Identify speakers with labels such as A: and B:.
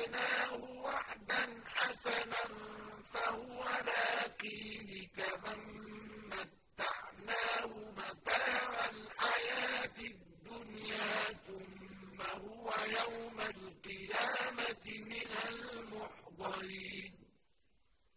A: وَعَدْنَاهُ وَعْدًا حَسَنًا فَهُوَ لَاقِيهِ كَمَن مَّتَّعْنَاهُ مَتَاعَ الْحَيَاةِ الدُّنْيَا ثُمَّ هُوَ يَوْمَ